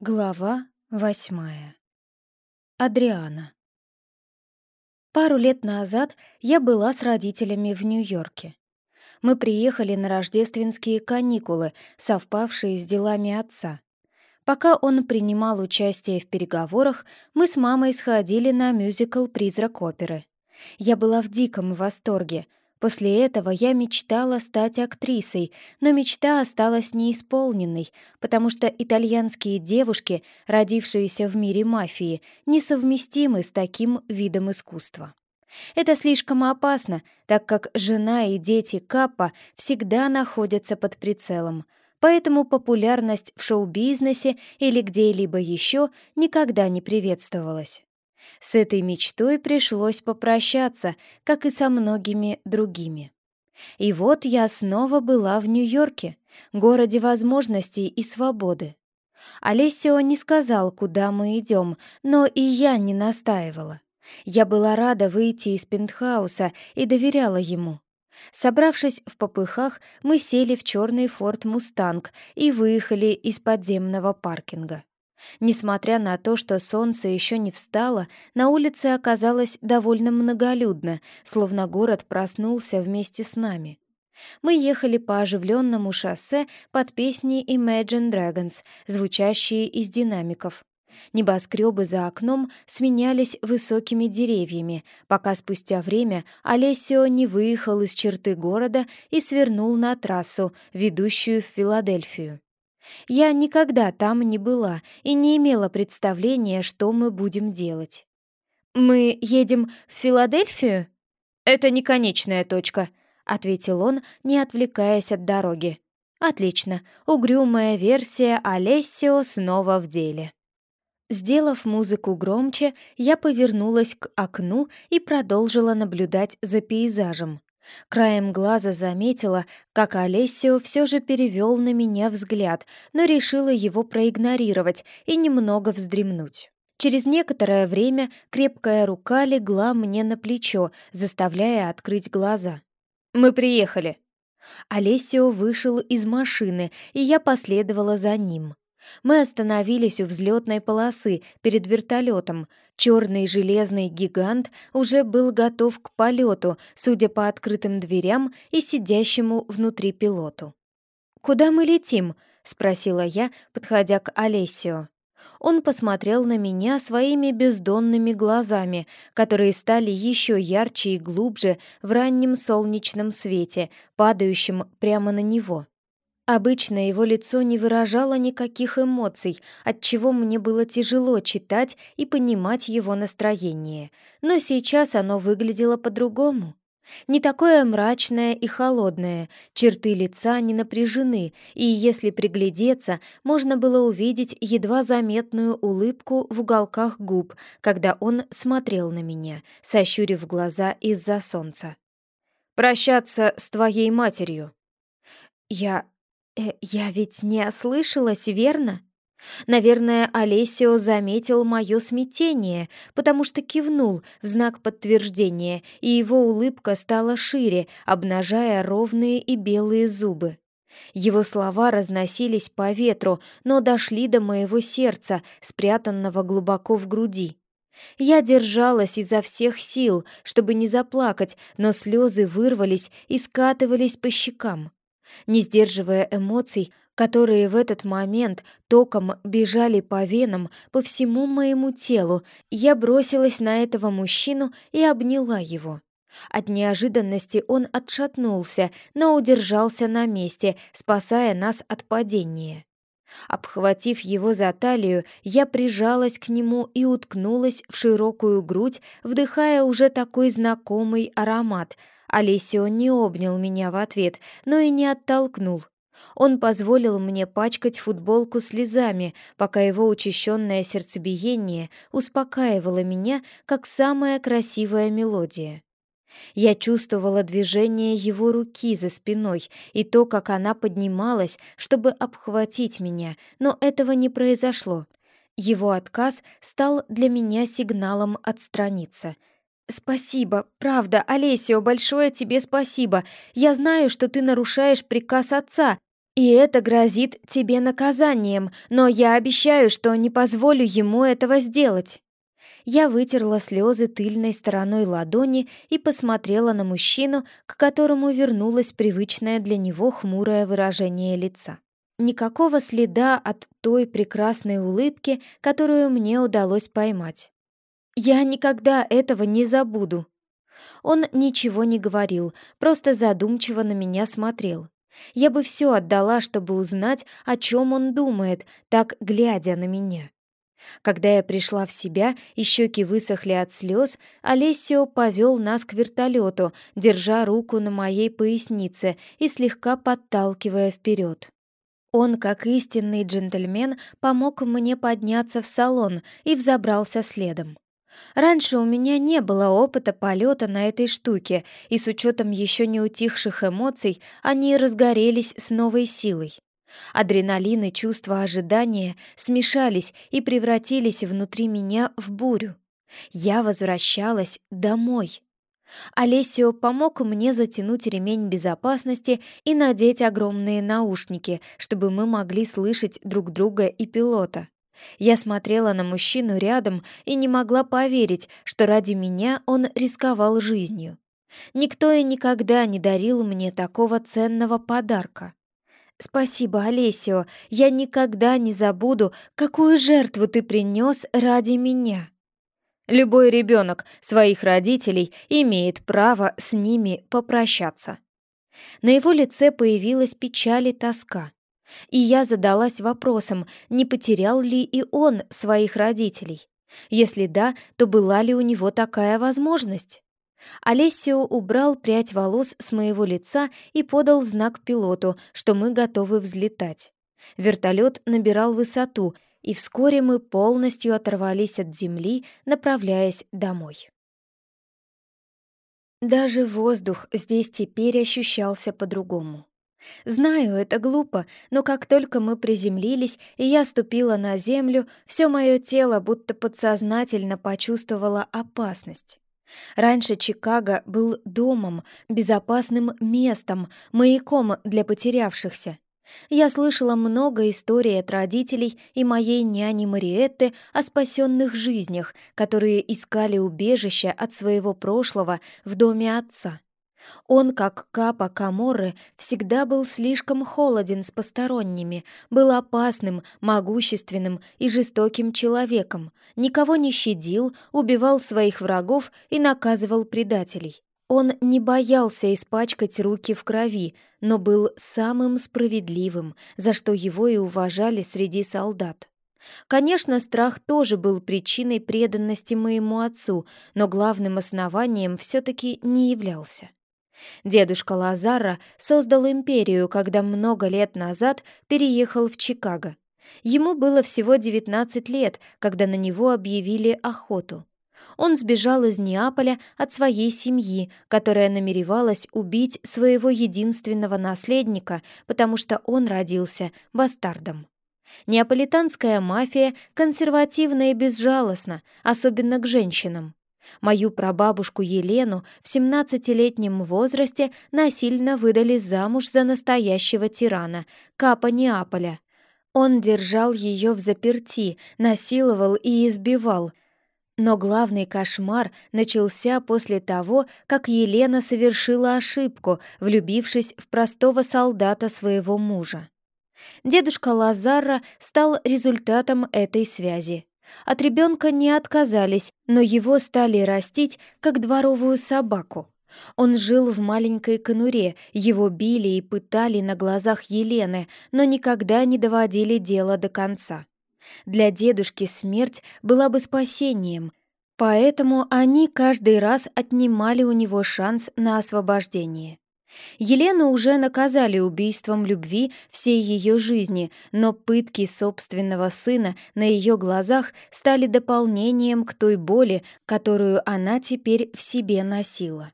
Глава восьмая. Адриана. Пару лет назад я была с родителями в Нью-Йорке. Мы приехали на рождественские каникулы, совпавшие с делами отца. Пока он принимал участие в переговорах, мы с мамой сходили на мюзикл «Призрак оперы». Я была в диком восторге — После этого я мечтала стать актрисой, но мечта осталась неисполненной, потому что итальянские девушки, родившиеся в мире мафии, несовместимы с таким видом искусства. Это слишком опасно, так как жена и дети Каппа всегда находятся под прицелом, поэтому популярность в шоу-бизнесе или где-либо еще никогда не приветствовалась. С этой мечтой пришлось попрощаться, как и со многими другими. И вот я снова была в Нью-Йорке, городе возможностей и свободы. Олесио не сказал, куда мы идем, но и я не настаивала. Я была рада выйти из пентхауса и доверяла ему. Собравшись в попыхах, мы сели в черный форт «Мустанг» и выехали из подземного паркинга. Несмотря на то, что солнце еще не встало, на улице оказалось довольно многолюдно, словно город проснулся вместе с нами. Мы ехали по оживленному шоссе под песни Imagine Dragons, звучащие из динамиков. Небоскребы за окном сменялись высокими деревьями, пока спустя время Олесио не выехал из черты города и свернул на трассу, ведущую в Филадельфию. Я никогда там не была и не имела представления, что мы будем делать. «Мы едем в Филадельфию?» «Это не конечная точка», — ответил он, не отвлекаясь от дороги. «Отлично, угрюмая версия Олесио снова в деле». Сделав музыку громче, я повернулась к окну и продолжила наблюдать за пейзажем. Краем глаза заметила, как Олесио все же перевел на меня взгляд, но решила его проигнорировать и немного вздремнуть. Через некоторое время крепкая рука легла мне на плечо, заставляя открыть глаза. «Мы приехали!» Олесио вышел из машины, и я последовала за ним. Мы остановились у взлетной полосы перед вертолетом. Черный железный гигант уже был готов к полету, судя по открытым дверям и сидящему внутри пилоту. «Куда мы летим?» — спросила я, подходя к Олесио. Он посмотрел на меня своими бездонными глазами, которые стали еще ярче и глубже в раннем солнечном свете, падающем прямо на него. Обычно его лицо не выражало никаких эмоций, отчего мне было тяжело читать и понимать его настроение. Но сейчас оно выглядело по-другому. Не такое мрачное и холодное, черты лица не напряжены, и если приглядеться, можно было увидеть едва заметную улыбку в уголках губ, когда он смотрел на меня, сощурив глаза из-за солнца. «Прощаться с твоей матерью». Я Э, я ведь не ослышалась, верно? Наверное, Олесио заметил мое смятение, потому что кивнул в знак подтверждения, и его улыбка стала шире, обнажая ровные и белые зубы. Его слова разносились по ветру, но дошли до моего сердца, спрятанного глубоко в груди. Я держалась изо всех сил, чтобы не заплакать, но слезы вырвались и скатывались по щекам. Не сдерживая эмоций, которые в этот момент током бежали по венам, по всему моему телу, я бросилась на этого мужчину и обняла его. От неожиданности он отшатнулся, но удержался на месте, спасая нас от падения. Обхватив его за талию, я прижалась к нему и уткнулась в широкую грудь, вдыхая уже такой знакомый аромат — Олесио не обнял меня в ответ, но и не оттолкнул. Он позволил мне пачкать футболку слезами, пока его учащенное сердцебиение успокаивало меня, как самая красивая мелодия. Я чувствовала движение его руки за спиной и то, как она поднималась, чтобы обхватить меня, но этого не произошло. Его отказ стал для меня сигналом отстраниться — «Спасибо, правда, Олесио, большое тебе спасибо. Я знаю, что ты нарушаешь приказ отца. И это грозит тебе наказанием, но я обещаю, что не позволю ему этого сделать. Я вытерла слезы тыльной стороной ладони и посмотрела на мужчину, к которому вернулось привычное для него хмурое выражение лица. Никакого следа от той прекрасной улыбки, которую мне удалось поймать. «Я никогда этого не забуду». Он ничего не говорил, просто задумчиво на меня смотрел. Я бы все отдала, чтобы узнать, о чем он думает, так глядя на меня. Когда я пришла в себя и щеки высохли от слез, Олесио повел нас к вертолету, держа руку на моей пояснице и слегка подталкивая вперед. Он, как истинный джентльмен, помог мне подняться в салон и взобрался следом. Раньше у меня не было опыта полета на этой штуке, и с учетом еще не утихших эмоций они разгорелись с новой силой. Адреналин и чувство ожидания смешались и превратились внутри меня в бурю. Я возвращалась домой. Олесио помог мне затянуть ремень безопасности и надеть огромные наушники, чтобы мы могли слышать друг друга и пилота. Я смотрела на мужчину рядом и не могла поверить, что ради меня он рисковал жизнью. Никто и никогда не дарил мне такого ценного подарка. «Спасибо, Олесио, я никогда не забуду, какую жертву ты принес ради меня». Любой ребенок своих родителей имеет право с ними попрощаться. На его лице появилась печаль и тоска. И я задалась вопросом, не потерял ли и он своих родителей. Если да, то была ли у него такая возможность? Олесио убрал прядь волос с моего лица и подал знак пилоту, что мы готовы взлетать. Вертолет набирал высоту, и вскоре мы полностью оторвались от земли, направляясь домой. Даже воздух здесь теперь ощущался по-другому. Знаю, это глупо, но как только мы приземлились, и я ступила на землю, все мое тело будто подсознательно почувствовало опасность. Раньше Чикаго был домом, безопасным местом, маяком для потерявшихся. Я слышала много историй от родителей и моей няни Мариетты о спасенных жизнях, которые искали убежище от своего прошлого в доме отца. Он, как Капа Каморры, всегда был слишком холоден с посторонними, был опасным, могущественным и жестоким человеком, никого не щадил, убивал своих врагов и наказывал предателей. Он не боялся испачкать руки в крови, но был самым справедливым, за что его и уважали среди солдат. Конечно, страх тоже был причиной преданности моему отцу, но главным основанием все-таки не являлся. Дедушка Лазара создал империю, когда много лет назад переехал в Чикаго. Ему было всего 19 лет, когда на него объявили охоту. Он сбежал из Неаполя от своей семьи, которая намеревалась убить своего единственного наследника, потому что он родился бастардом. Неаполитанская мафия консервативна и безжалостна, особенно к женщинам. Мою прабабушку Елену в 17-летнем возрасте насильно выдали замуж за настоящего тирана, Капа Неаполя. Он держал ее в заперти, насиловал и избивал. Но главный кошмар начался после того, как Елена совершила ошибку, влюбившись в простого солдата своего мужа. Дедушка Лазара стал результатом этой связи. От ребенка не отказались, но его стали растить, как дворовую собаку. Он жил в маленькой конуре, его били и пытали на глазах Елены, но никогда не доводили дело до конца. Для дедушки смерть была бы спасением, поэтому они каждый раз отнимали у него шанс на освобождение. Елену уже наказали убийством любви всей ее жизни, но пытки собственного сына на ее глазах стали дополнением к той боли, которую она теперь в себе носила.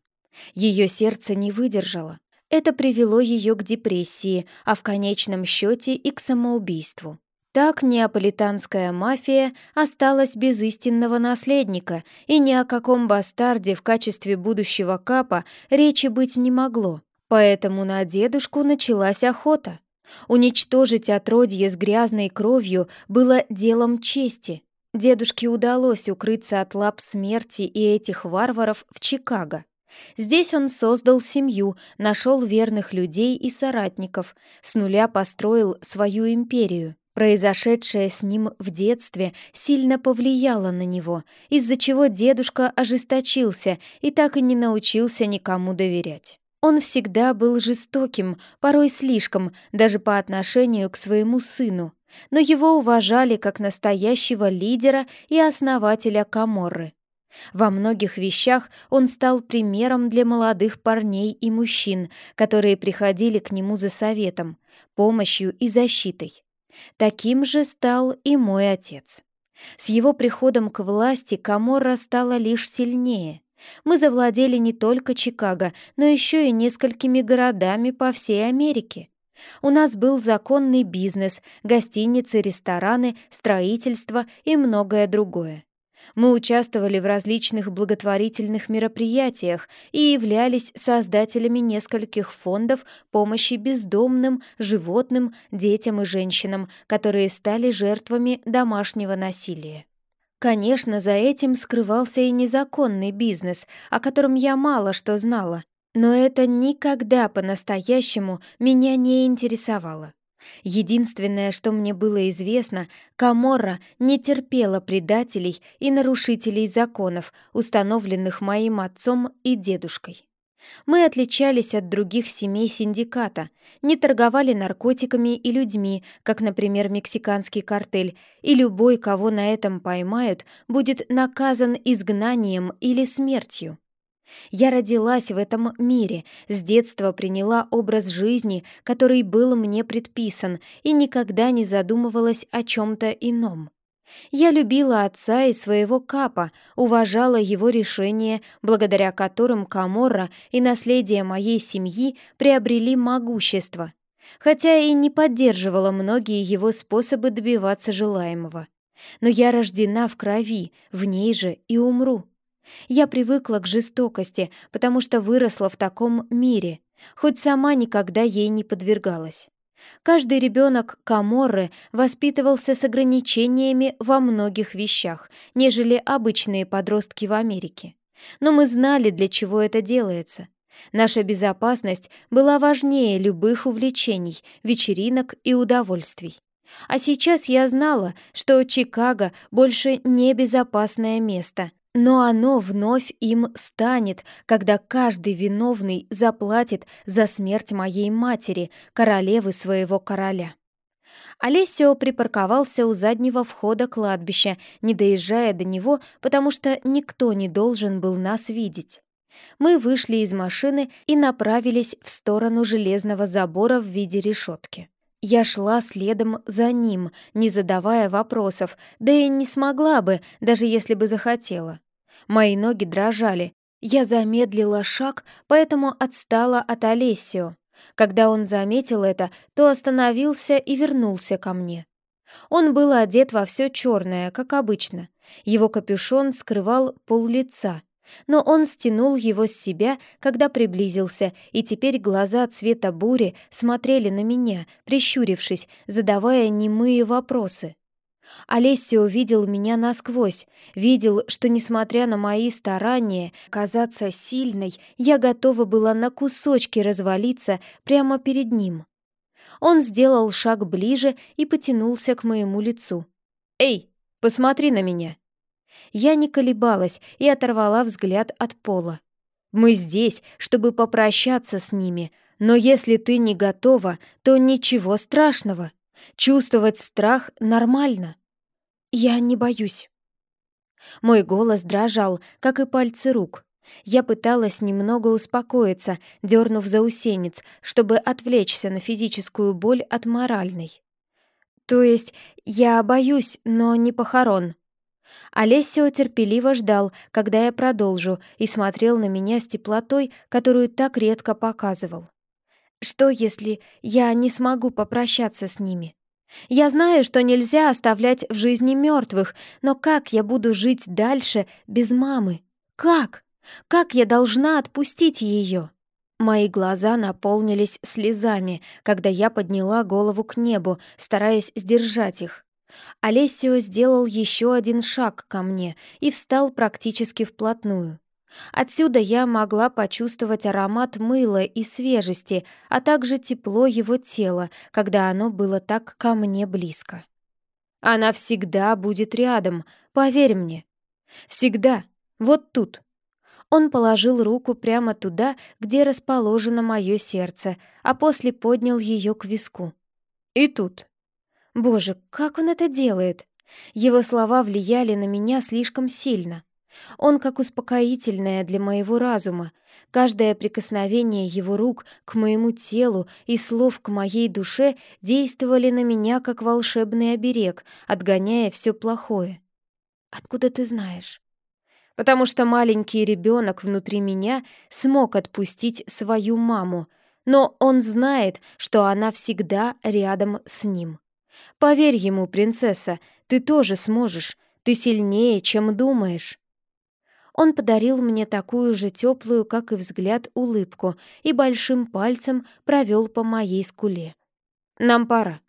Ее сердце не выдержало. Это привело ее к депрессии, а в конечном счете и к самоубийству. Так неаполитанская мафия осталась без истинного наследника, и ни о каком бастарде в качестве будущего капа речи быть не могло. Поэтому на дедушку началась охота. Уничтожить отродье с грязной кровью было делом чести. Дедушке удалось укрыться от лап смерти и этих варваров в Чикаго. Здесь он создал семью, нашел верных людей и соратников, с нуля построил свою империю. Произошедшее с ним в детстве сильно повлияло на него, из-за чего дедушка ожесточился и так и не научился никому доверять. Он всегда был жестоким, порой слишком, даже по отношению к своему сыну, но его уважали как настоящего лидера и основателя Каморры. Во многих вещах он стал примером для молодых парней и мужчин, которые приходили к нему за советом, помощью и защитой. Таким же стал и мой отец. С его приходом к власти Каморра стала лишь сильнее. Мы завладели не только Чикаго, но еще и несколькими городами по всей Америке. У нас был законный бизнес, гостиницы, рестораны, строительство и многое другое. Мы участвовали в различных благотворительных мероприятиях и являлись создателями нескольких фондов помощи бездомным, животным, детям и женщинам, которые стали жертвами домашнего насилия. Конечно, за этим скрывался и незаконный бизнес, о котором я мало что знала, но это никогда по-настоящему меня не интересовало. Единственное, что мне было известно, Каморра не терпела предателей и нарушителей законов, установленных моим отцом и дедушкой. Мы отличались от других семей синдиката, не торговали наркотиками и людьми, как, например, мексиканский картель, и любой, кого на этом поймают, будет наказан изгнанием или смертью. Я родилась в этом мире, с детства приняла образ жизни, который был мне предписан, и никогда не задумывалась о чем-то ином. Я любила отца и своего капа, уважала его решения, благодаря которым Каморра и наследие моей семьи приобрели могущество, хотя и не поддерживала многие его способы добиваться желаемого. Но я рождена в крови, в ней же и умру. Я привыкла к жестокости, потому что выросла в таком мире, хоть сама никогда ей не подвергалась. Каждый ребенок Каморры воспитывался с ограничениями во многих вещах, нежели обычные подростки в Америке. Но мы знали, для чего это делается. Наша безопасность была важнее любых увлечений, вечеринок и удовольствий. А сейчас я знала, что Чикаго больше не безопасное место, но оно вновь им станет, когда каждый виновный заплатит за смерть моей матери, королевы своего короля. Олесио припарковался у заднего входа кладбища, не доезжая до него, потому что никто не должен был нас видеть. Мы вышли из машины и направились в сторону железного забора в виде решетки. Я шла следом за ним, не задавая вопросов, да и не смогла бы, даже если бы захотела. Мои ноги дрожали. Я замедлила шаг, поэтому отстала от Олесио. Когда он заметил это, то остановился и вернулся ко мне. Он был одет во все черное, как обычно. Его капюшон скрывал пол лица, но он стянул его с себя, когда приблизился, и теперь глаза цвета бури смотрели на меня, прищурившись, задавая немые вопросы. Олесио видел меня насквозь, видел, что, несмотря на мои старания казаться сильной, я готова была на кусочки развалиться прямо перед ним. Он сделал шаг ближе и потянулся к моему лицу. «Эй, посмотри на меня!» Я не колебалась и оторвала взгляд от пола. «Мы здесь, чтобы попрощаться с ними, но если ты не готова, то ничего страшного. Чувствовать страх нормально». «Я не боюсь». Мой голос дрожал, как и пальцы рук. Я пыталась немного успокоиться, дернув заусенец, чтобы отвлечься на физическую боль от моральной. «То есть я боюсь, но не похорон». Олесио терпеливо ждал, когда я продолжу, и смотрел на меня с теплотой, которую так редко показывал. «Что, если я не смогу попрощаться с ними?» Я знаю, что нельзя оставлять в жизни мертвых, но как я буду жить дальше без мамы? Как? Как я должна отпустить ее? Мои глаза наполнились слезами, когда я подняла голову к небу, стараясь сдержать их. Олесио сделал еще один шаг ко мне и встал практически вплотную. Отсюда я могла почувствовать аромат мыла и свежести, а также тепло его тела, когда оно было так ко мне близко. Она всегда будет рядом, поверь мне. Всегда. Вот тут. Он положил руку прямо туда, где расположено мое сердце, а после поднял ее к виску. И тут. Боже, как он это делает? Его слова влияли на меня слишком сильно. Он как успокоительное для моего разума. Каждое прикосновение его рук к моему телу и слов к моей душе действовали на меня как волшебный оберег, отгоняя все плохое. «Откуда ты знаешь?» «Потому что маленький ребенок внутри меня смог отпустить свою маму, но он знает, что она всегда рядом с ним. Поверь ему, принцесса, ты тоже сможешь, ты сильнее, чем думаешь». Он подарил мне такую же теплую, как и взгляд, улыбку и большим пальцем провел по моей скуле. «Нам пора».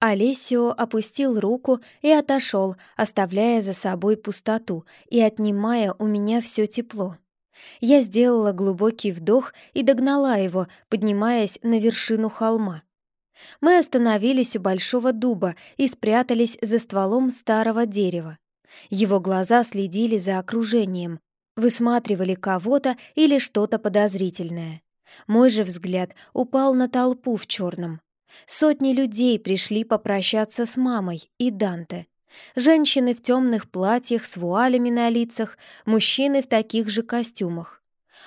Олесио опустил руку и отошел, оставляя за собой пустоту и отнимая у меня все тепло. Я сделала глубокий вдох и догнала его, поднимаясь на вершину холма. Мы остановились у большого дуба и спрятались за стволом старого дерева. Его глаза следили за окружением, высматривали кого-то или что-то подозрительное. Мой же взгляд упал на толпу в черном. Сотни людей пришли попрощаться с мамой и Данте. Женщины в темных платьях с вуалями на лицах, мужчины в таких же костюмах.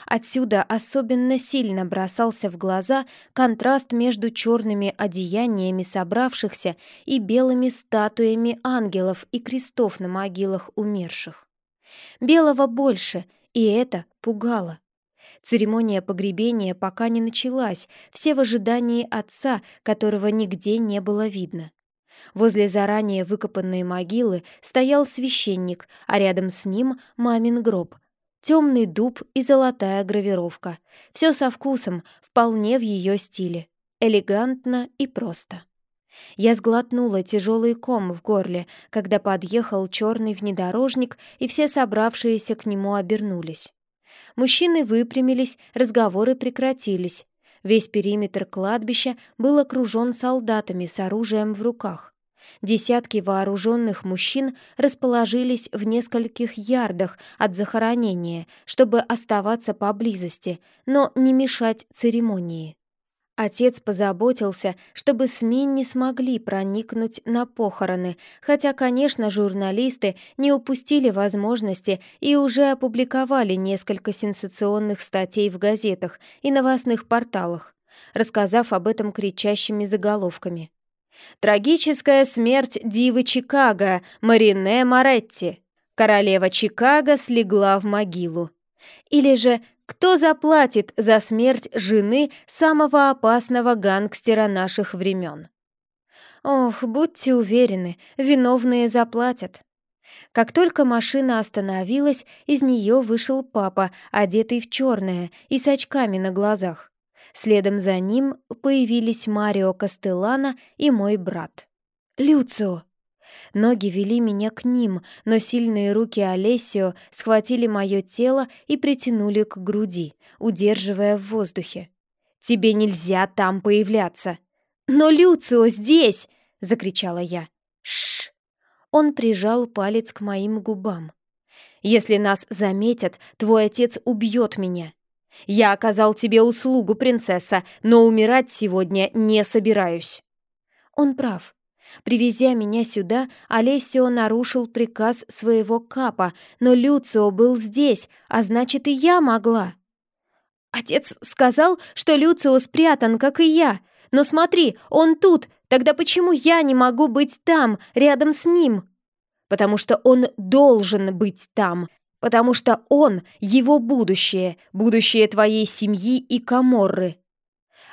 Отсюда особенно сильно бросался в глаза контраст между черными одеяниями собравшихся и белыми статуями ангелов и крестов на могилах умерших. Белого больше, и это пугало. Церемония погребения пока не началась, все в ожидании отца, которого нигде не было видно. Возле заранее выкопанной могилы стоял священник, а рядом с ним мамин гроб, темный дуб и золотая гравировка. Все со вкусом, вполне в ее стиле. Элегантно и просто. Я сглотнула тяжелый ком в горле, когда подъехал черный внедорожник, и все собравшиеся к нему обернулись. Мужчины выпрямились, разговоры прекратились. Весь периметр кладбища был окружен солдатами с оружием в руках. Десятки вооруженных мужчин расположились в нескольких ярдах от захоронения, чтобы оставаться поблизости, но не мешать церемонии. Отец позаботился, чтобы СМИ не смогли проникнуть на похороны, хотя, конечно, журналисты не упустили возможности и уже опубликовали несколько сенсационных статей в газетах и новостных порталах, рассказав об этом кричащими заголовками. Трагическая смерть дивы Чикаго Марине Моретти. Королева Чикаго слегла в могилу. Или же кто заплатит за смерть жены самого опасного гангстера наших времен? Ох, будьте уверены, виновные заплатят. Как только машина остановилась, из нее вышел папа, одетый в черное и с очками на глазах. Следом за ним появились Марио Кастеллана и мой брат. «Люцио!» Ноги вели меня к ним, но сильные руки Олесио схватили мое тело и притянули к груди, удерживая в воздухе. «Тебе нельзя там появляться!» «Но Люцио здесь!» — закричала я. Шш! Он прижал палец к моим губам. «Если нас заметят, твой отец убьет меня. Я оказал тебе услугу, принцесса, но умирать сегодня не собираюсь». Он прав. Привезя меня сюда, Олесио нарушил приказ своего капа, но Люцио был здесь, а значит, и я могла. Отец сказал, что Люцио спрятан, как и я. Но смотри, он тут, тогда почему я не могу быть там, рядом с ним? Потому что он должен быть там, потому что он — его будущее, будущее твоей семьи и Каморры».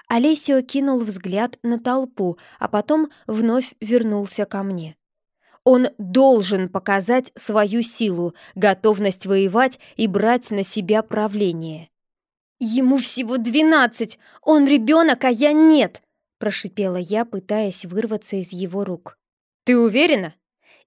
Олесио кинул взгляд на толпу, а потом вновь вернулся ко мне. Он должен показать свою силу, готовность воевать и брать на себя правление. «Ему всего двенадцать! Он ребенок, а я нет!» прошипела я, пытаясь вырваться из его рук. «Ты уверена?»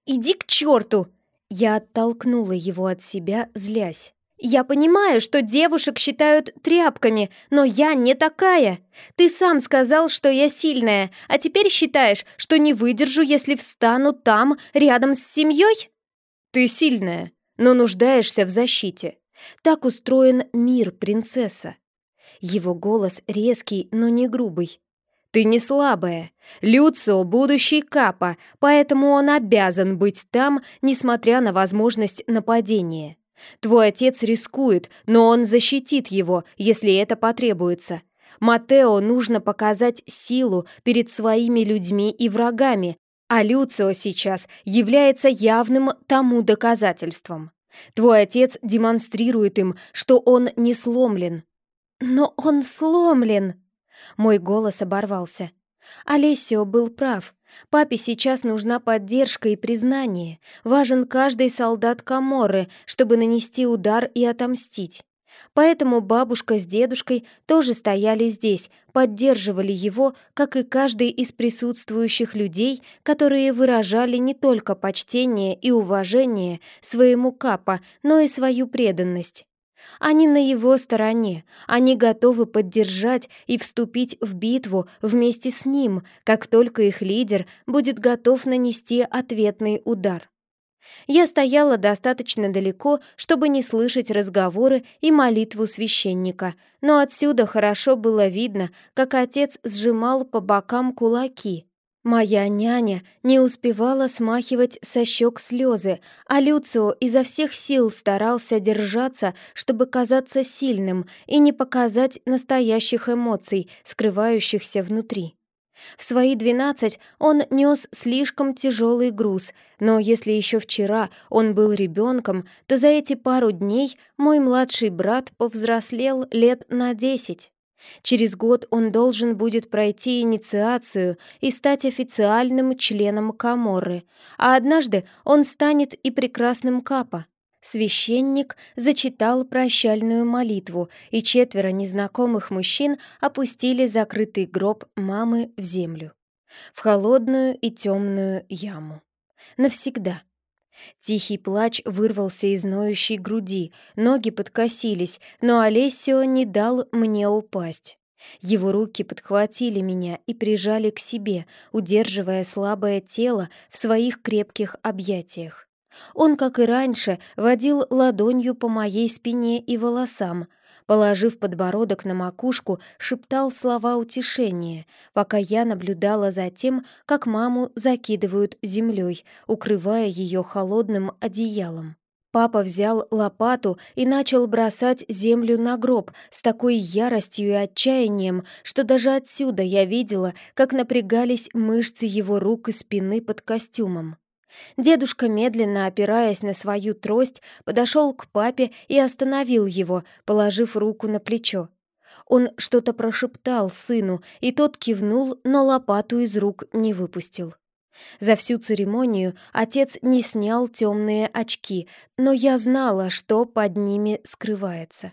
«Иди к черту!» Я оттолкнула его от себя, злясь. «Я понимаю, что девушек считают тряпками, но я не такая. Ты сам сказал, что я сильная, а теперь считаешь, что не выдержу, если встану там, рядом с семьей?» «Ты сильная, но нуждаешься в защите. Так устроен мир, принцесса». Его голос резкий, но не грубый. Ты не слабая. Люцио — будущий Капа, поэтому он обязан быть там, несмотря на возможность нападения. Твой отец рискует, но он защитит его, если это потребуется. Матео нужно показать силу перед своими людьми и врагами, а Люцио сейчас является явным тому доказательством. Твой отец демонстрирует им, что он не сломлен. Но он сломлен, мой голос оборвался. Олесио был прав. Папе сейчас нужна поддержка и признание. Важен каждый солдат Каморы, чтобы нанести удар и отомстить. Поэтому бабушка с дедушкой тоже стояли здесь, поддерживали его, как и каждый из присутствующих людей, которые выражали не только почтение и уважение своему Капа, но и свою преданность. Они на его стороне, они готовы поддержать и вступить в битву вместе с ним, как только их лидер будет готов нанести ответный удар. Я стояла достаточно далеко, чтобы не слышать разговоры и молитву священника, но отсюда хорошо было видно, как отец сжимал по бокам кулаки. Моя няня не успевала смахивать со щек слезы, а Люцио изо всех сил старался держаться, чтобы казаться сильным и не показать настоящих эмоций, скрывающихся внутри. В свои двенадцать он нес слишком тяжелый груз, но если еще вчера он был ребенком, то за эти пару дней мой младший брат повзрослел лет на десять. Через год он должен будет пройти инициацию и стать официальным членом Каморры, а однажды он станет и прекрасным Капа. Священник зачитал прощальную молитву, и четверо незнакомых мужчин опустили закрытый гроб мамы в землю. В холодную и темную яму. Навсегда. Тихий плач вырвался из ноющей груди, ноги подкосились, но Олесио не дал мне упасть. Его руки подхватили меня и прижали к себе, удерживая слабое тело в своих крепких объятиях. Он, как и раньше, водил ладонью по моей спине и волосам, положив подбородок на макушку, шептал слова утешения, пока я наблюдала за тем, как маму закидывают землей, укрывая ее холодным одеялом. Папа взял лопату и начал бросать землю на гроб с такой яростью и отчаянием, что даже отсюда я видела, как напрягались мышцы его рук и спины под костюмом. Дедушка, медленно опираясь на свою трость, подошел к папе и остановил его, положив руку на плечо. Он что-то прошептал сыну, и тот кивнул, но лопату из рук не выпустил. За всю церемонию отец не снял темные очки, но я знала, что под ними скрывается.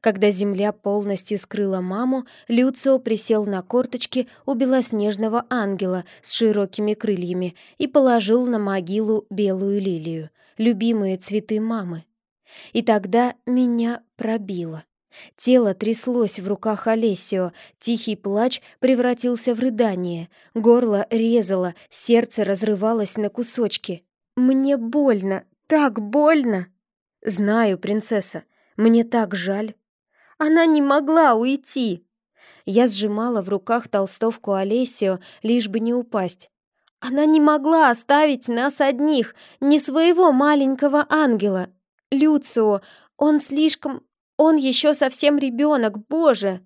Когда земля полностью скрыла маму, Люцио присел на корточки у белоснежного ангела с широкими крыльями и положил на могилу белую лилию, любимые цветы мамы. И тогда меня пробило. Тело тряслось в руках Олесио, тихий плач превратился в рыдание, горло резало, сердце разрывалось на кусочки. «Мне больно, так больно!» «Знаю, принцесса, мне так жаль. Она не могла уйти. Я сжимала в руках толстовку Олесио, лишь бы не упасть. Она не могла оставить нас одних, не своего маленького ангела. Люцио, он слишком... Он еще совсем ребенок, боже!»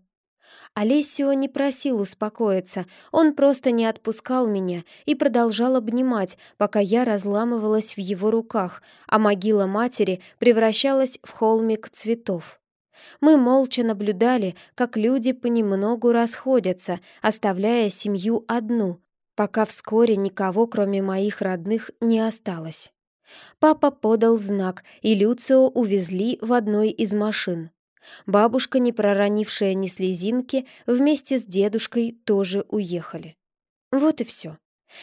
Олесио не просил успокоиться, он просто не отпускал меня и продолжал обнимать, пока я разламывалась в его руках, а могила матери превращалась в холмик цветов. Мы молча наблюдали, как люди понемногу расходятся, оставляя семью одну, пока вскоре никого, кроме моих родных, не осталось. Папа подал знак, и Люцио увезли в одной из машин. Бабушка, не проронившая ни слезинки, вместе с дедушкой тоже уехали. Вот и все.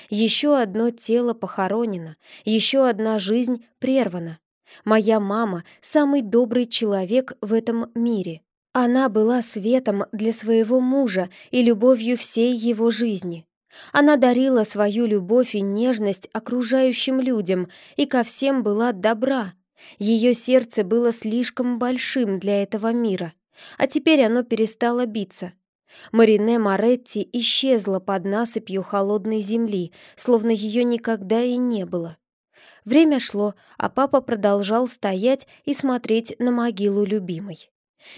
Еще одно тело похоронено, еще одна жизнь прервана. Моя мама — самый добрый человек в этом мире. Она была светом для своего мужа и любовью всей его жизни. Она дарила свою любовь и нежность окружающим людям и ко всем была добра. Ее сердце было слишком большим для этого мира, а теперь оно перестало биться. Марине Моретти исчезла под насыпью холодной земли, словно ее никогда и не было. Время шло, а папа продолжал стоять и смотреть на могилу любимой.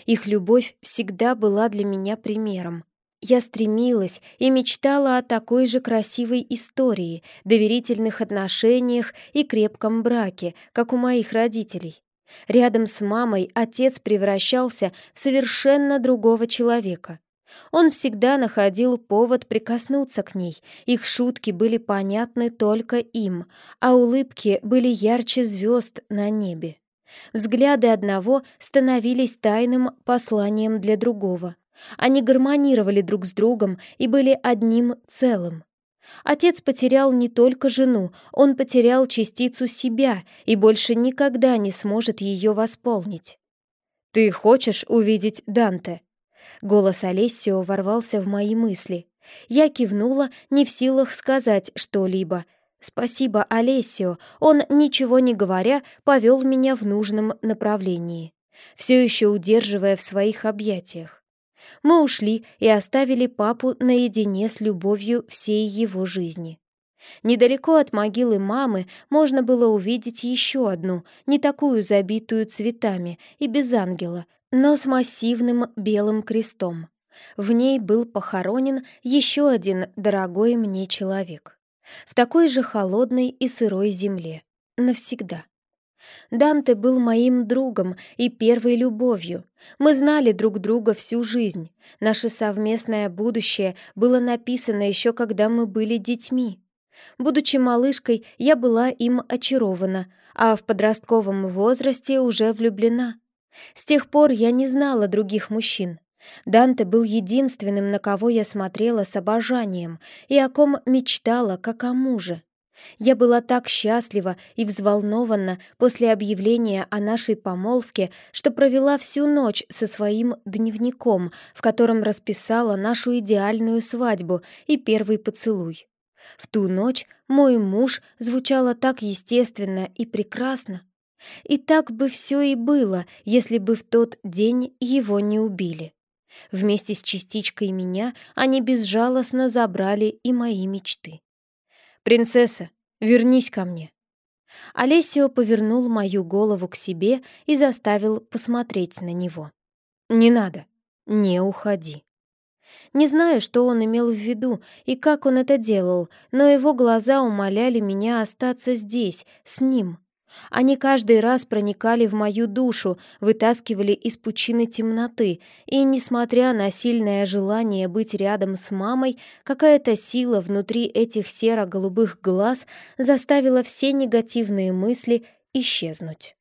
Их любовь всегда была для меня примером. Я стремилась и мечтала о такой же красивой истории, доверительных отношениях и крепком браке, как у моих родителей. Рядом с мамой отец превращался в совершенно другого человека. Он всегда находил повод прикоснуться к ней, их шутки были понятны только им, а улыбки были ярче звезд на небе. Взгляды одного становились тайным посланием для другого. Они гармонировали друг с другом и были одним целым. Отец потерял не только жену, он потерял частицу себя и больше никогда не сможет ее восполнить. «Ты хочешь увидеть Данте?» Голос Олесио ворвался в мои мысли. Я кивнула, не в силах сказать что-либо. Спасибо Олесио, он, ничего не говоря, повел меня в нужном направлении, все еще удерживая в своих объятиях. Мы ушли и оставили папу наедине с любовью всей его жизни. Недалеко от могилы мамы можно было увидеть еще одну, не такую забитую цветами и без ангела, но с массивным белым крестом. В ней был похоронен еще один дорогой мне человек. В такой же холодной и сырой земле. Навсегда. Данте был моим другом и первой любовью. Мы знали друг друга всю жизнь. Наше совместное будущее было написано еще когда мы были детьми. Будучи малышкой, я была им очарована, а в подростковом возрасте уже влюблена. С тех пор я не знала других мужчин. Данте был единственным, на кого я смотрела с обожанием и о ком мечтала, как о муже. Я была так счастлива и взволнована после объявления о нашей помолвке, что провела всю ночь со своим дневником, в котором расписала нашу идеальную свадьбу и первый поцелуй. В ту ночь мой муж звучало так естественно и прекрасно. И так бы все и было, если бы в тот день его не убили. Вместе с частичкой меня они безжалостно забрали и мои мечты. «Принцесса, вернись ко мне». Олесио повернул мою голову к себе и заставил посмотреть на него. «Не надо, не уходи». Не знаю, что он имел в виду и как он это делал, но его глаза умоляли меня остаться здесь, с ним. Они каждый раз проникали в мою душу, вытаскивали из пучины темноты, и, несмотря на сильное желание быть рядом с мамой, какая-то сила внутри этих серо-голубых глаз заставила все негативные мысли исчезнуть.